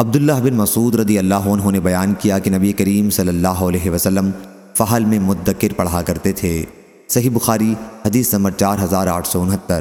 عبداللہ بن مسعود رضی اللہ عنہ نے بیان کیا کہ نبی کریم صلی اللہ علیہ وسلم فحل میں مدکر پڑھا کرتے تھے۔ صحیح بخاری، حدیث نمبر چار ہزار آٹھ سو انہتر۔